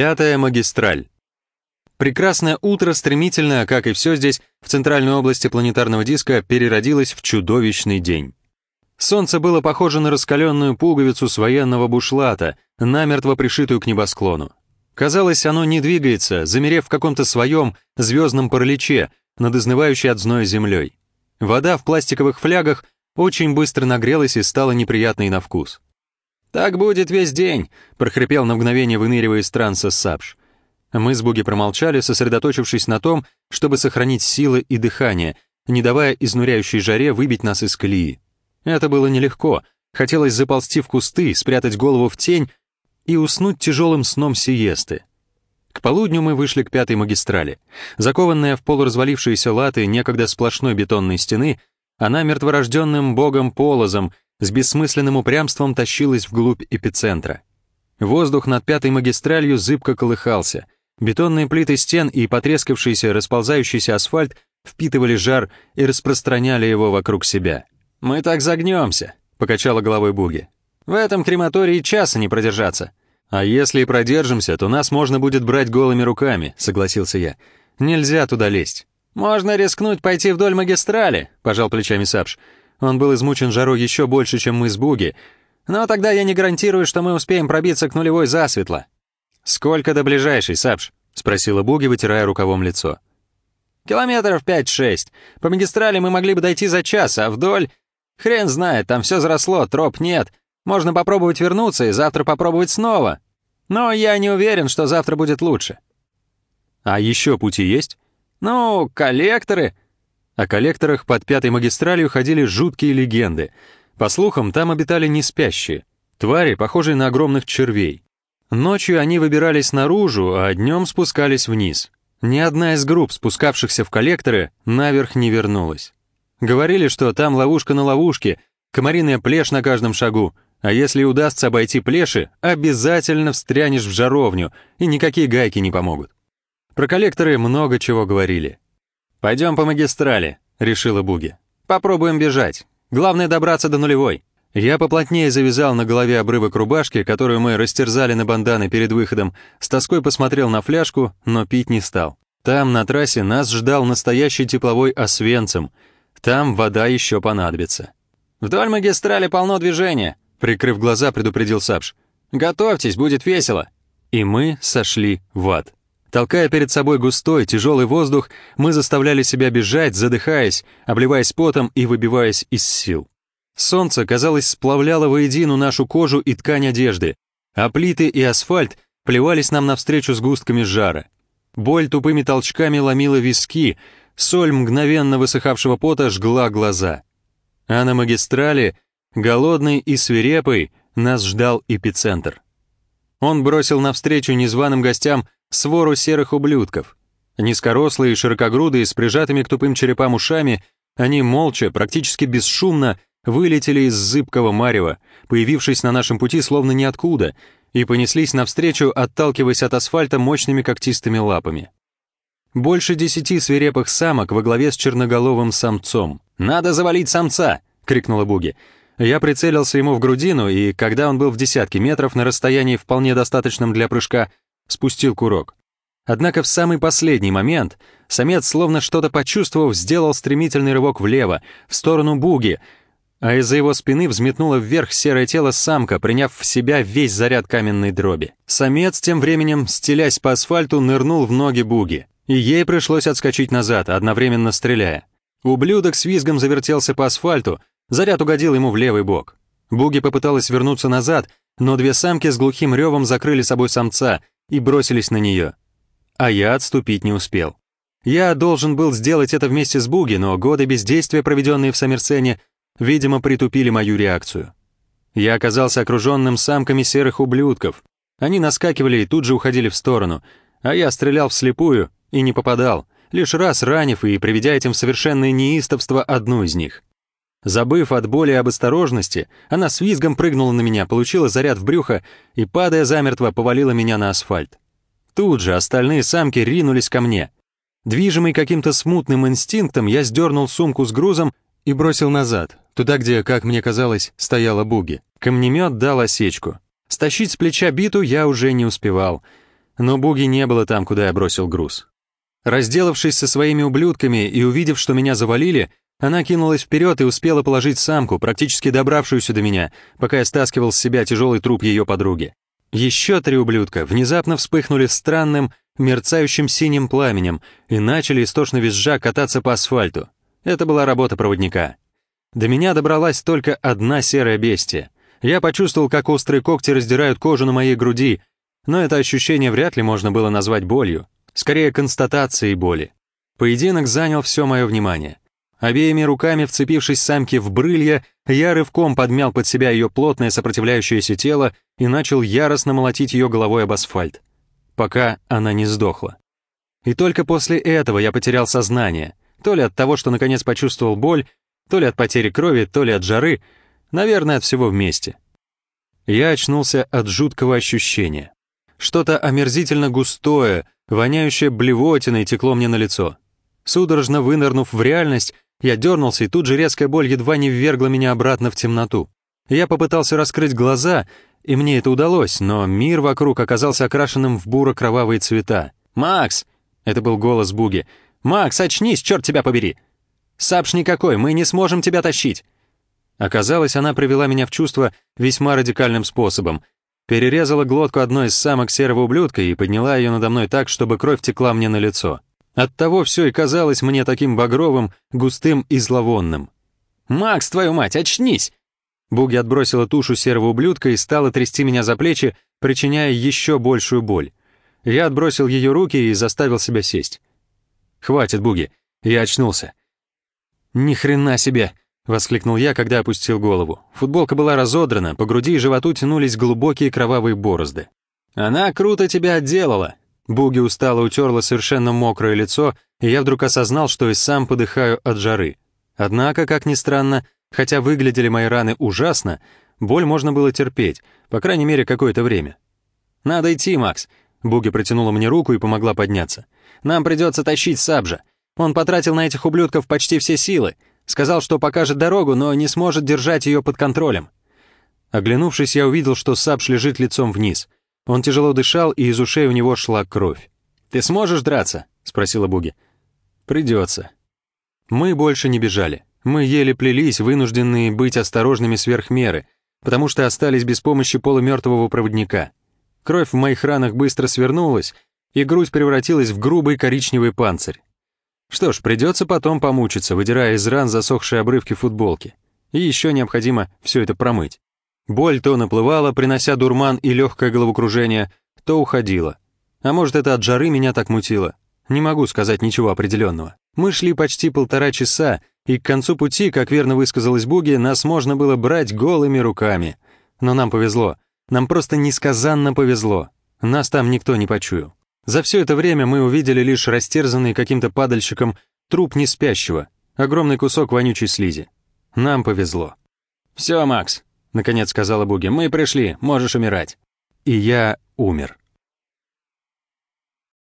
Пятая магистраль. Прекрасное утро стремительно, как и все здесь, в центральной области планетарного диска, переродилось в чудовищный день. Солнце было похоже на раскаленную пуговицу с военного бушлата, намертво пришитую к небосклону. Казалось, оно не двигается, замерев в каком-то своем звездном параличе над изнывающей от зноя землей. Вода в пластиковых флягах очень быстро нагрелась и стала неприятной на вкус. «Так будет весь день», — прохрипел на мгновение выныривая из транса Сапш. Мы с Буги промолчали, сосредоточившись на том, чтобы сохранить силы и дыхание, не давая изнуряющей жаре выбить нас из колеи. Это было нелегко. Хотелось заползти в кусты, спрятать голову в тень и уснуть тяжелым сном сиесты. К полудню мы вышли к пятой магистрали. Закованная в полуразвалившиеся латы некогда сплошной бетонной стены, она мертворожденным богом-полозом с бессмысленным упрямством тащилась вглубь эпицентра. Воздух над пятой магистралью зыбко колыхался. Бетонные плиты стен и потрескавшийся, расползающийся асфальт впитывали жар и распространяли его вокруг себя. «Мы так загнемся», — покачала головой Буги. «В этом крематории часа не продержаться». «А если и продержимся, то нас можно будет брать голыми руками», — согласился я. «Нельзя туда лезть». «Можно рискнуть пойти вдоль магистрали», — пожал плечами Сапш. Он был измучен жарой еще больше, чем мы с Буги. «Но тогда я не гарантирую, что мы успеем пробиться к нулевой засветло». «Сколько до ближайшей, Сапш?» — спросила Буги, вытирая рукавом лицо. «Километров пять-шесть. По магистрали мы могли бы дойти за час, а вдоль... Хрен знает, там все заросло, троп нет. Можно попробовать вернуться и завтра попробовать снова. Но я не уверен, что завтра будет лучше». «А еще пути есть?» «Ну, коллекторы...» О коллекторах под пятой магистралью ходили жуткие легенды. По слухам, там обитали неспящие. Твари, похожие на огромных червей. Ночью они выбирались наружу, а днем спускались вниз. Ни одна из групп, спускавшихся в коллекторы, наверх не вернулась. Говорили, что там ловушка на ловушке, комариная плешь на каждом шагу, а если удастся обойти плеши, обязательно встрянешь в жаровню, и никакие гайки не помогут. Про коллекторы много чего говорили. «Пойдем по магистрали», — решила Буги. «Попробуем бежать. Главное добраться до нулевой». Я поплотнее завязал на голове обрывок рубашки, которую мы растерзали на банданы перед выходом, с тоской посмотрел на фляжку, но пить не стал. Там, на трассе, нас ждал настоящий тепловой освенцем. Там вода еще понадобится. «Вдоль магистрали полно движения», — прикрыв глаза, предупредил Сапш. «Готовьтесь, будет весело». И мы сошли в ад. Толкая перед собой густой, тяжелый воздух, мы заставляли себя бежать, задыхаясь, обливаясь потом и выбиваясь из сил. Солнце, казалось, сплавляло воедину нашу кожу и ткань одежды, а плиты и асфальт плевались нам навстречу с густками жара. Боль тупыми толчками ломила виски, соль мгновенно высыхавшего пота жгла глаза. А на магистрали, голодный и свирепый, нас ждал эпицентр. Он бросил навстречу незваным гостям свору серых ублюдков. Низкорослые широкогрудые, с прижатыми к тупым черепам ушами, они молча, практически бесшумно, вылетели из зыбкого марева, появившись на нашем пути словно ниоткуда, и понеслись навстречу, отталкиваясь от асфальта мощными когтистыми лапами. Больше десяти свирепых самок во главе с черноголовым самцом. «Надо завалить самца!» — крикнула Буги. Я прицелился ему в грудину, и когда он был в десятке метров на расстоянии вполне достаточном для прыжка, спустил курок. Однако в самый последний момент самец, словно что-то почувствовав, сделал стремительный рывок влево, в сторону буги, а из-за его спины взметнуло вверх серое тело самка, приняв в себя весь заряд каменной дроби. Самец тем временем, стелясь по асфальту, нырнул в ноги буги, и ей пришлось отскочить назад, одновременно стреляя. Ублюдок с визгом завертелся по асфальту, заряд угодил ему в левый бок. Буги попыталась вернуться назад, но две самки с глухим ревом закрыли собой самца, и бросились на нее. А я отступить не успел. Я должен был сделать это вместе с Буги, но годы бездействия, проведенные в Саммерсене, видимо, притупили мою реакцию. Я оказался окруженным самками серых ублюдков. Они наскакивали и тут же уходили в сторону, а я стрелял вслепую и не попадал, лишь раз ранив и приведя этим в совершенное неистовство одну из них. Забыв от боли об осторожности, она с визгом прыгнула на меня, получила заряд в брюхо и, падая замертво, повалила меня на асфальт. Тут же остальные самки ринулись ко мне. Движимый каким-то смутным инстинктом, я сдернул сумку с грузом и бросил назад, туда, где, как мне казалось, стояла буги. Камнемет дал осечку. Стащить с плеча биту я уже не успевал. Но Буги не было там, куда я бросил груз. Разделавшись со своими ублюдками и увидев, что меня завалили, она кинулась вперед и успела положить самку, практически добравшуюся до меня, пока я стаскивал с себя тяжелый труп ее подруги. Еще три ублюдка внезапно вспыхнули странным, мерцающим синим пламенем и начали истошно визжа кататься по асфальту. Это была работа проводника. До меня добралась только одна серая бестия. Я почувствовал, как острые когти раздирают кожу на моей груди, но это ощущение вряд ли можно было назвать болью, скорее констатацией боли. Поединок занял все мое внимание. Обеими руками вцепившись самке в брылья, я рывком подмял под себя ее плотное сопротивляющееся тело и начал яростно молотить ее головой об асфальт, пока она не сдохла. И только после этого я потерял сознание, то ли от того, что наконец почувствовал боль, то ли от потери крови, то ли от жары, наверное, от всего вместе. Я очнулся от жуткого ощущения. Что-то омерзительно густое, воняющее блевотиной текло мне на лицо. Судорожно вынырнув в реальность, я дернулся, и тут же резкая боль едва не ввергла меня обратно в темноту. Я попытался раскрыть глаза, и мне это удалось, но мир вокруг оказался окрашенным в буро-кровавые цвета. «Макс!» — это был голос Буги. «Макс, очнись, черт тебя побери!» «Сапш никакой, мы не сможем тебя тащить!» Оказалось, она привела меня в чувство весьма радикальным способом. Перерезала глотку одной из самок серого ублюдка и подняла ее надо мной так, чтобы кровь текла мне на лицо. Оттого все и казалось мне таким багровым, густым и зловонным. «Макс, твою мать, очнись!» Буги отбросила тушу серого ублюдка и стала трясти меня за плечи, причиняя еще большую боль. Я отбросил ее руки и заставил себя сесть. «Хватит, Буги!» Я очнулся. «Ни хрена себе!» — воскликнул я, когда опустил голову. Футболка была разодрана, по груди и животу тянулись глубокие кровавые борозды. «Она круто тебя отделала!» Буги устало утерла совершенно мокрое лицо, и я вдруг осознал, что и сам подыхаю от жары. Однако, как ни странно, хотя выглядели мои раны ужасно, боль можно было терпеть, по крайней мере, какое-то время. «Надо идти, Макс», — Буги протянула мне руку и помогла подняться. «Нам придется тащить Сабжа. Он потратил на этих ублюдков почти все силы. Сказал, что покажет дорогу, но не сможет держать ее под контролем». Оглянувшись, я увидел, что Сабж лежит лицом вниз — он тяжело дышал, и из ушей у него шла кровь. «Ты сможешь драться?» — спросила Буги. «Придется». Мы больше не бежали. Мы еле плелись, вынужденные быть осторожными сверх меры, потому что остались без помощи полумертвого проводника. Кровь в моих ранах быстро свернулась, и грудь превратилась в грубый коричневый панцирь. Что ж, придется потом помучиться, выдирая из ран засохшие обрывки футболки. И еще необходимо все это промыть. Боль то наплывала, принося дурман и легкое головокружение, то уходила. А может, это от жары меня так мутило? Не могу сказать ничего определенного. Мы шли почти полтора часа, и к концу пути, как верно высказалась Буги, нас можно было брать голыми руками. Но нам повезло. Нам просто несказанно повезло. Нас там никто не почуял. За все это время мы увидели лишь растерзанный каким-то падальщиком труп неспящего, огромный кусок вонючей слизи. Нам повезло. «Все, Макс, — наконец сказала Буги. «Мы пришли, можешь умирать». И я умер.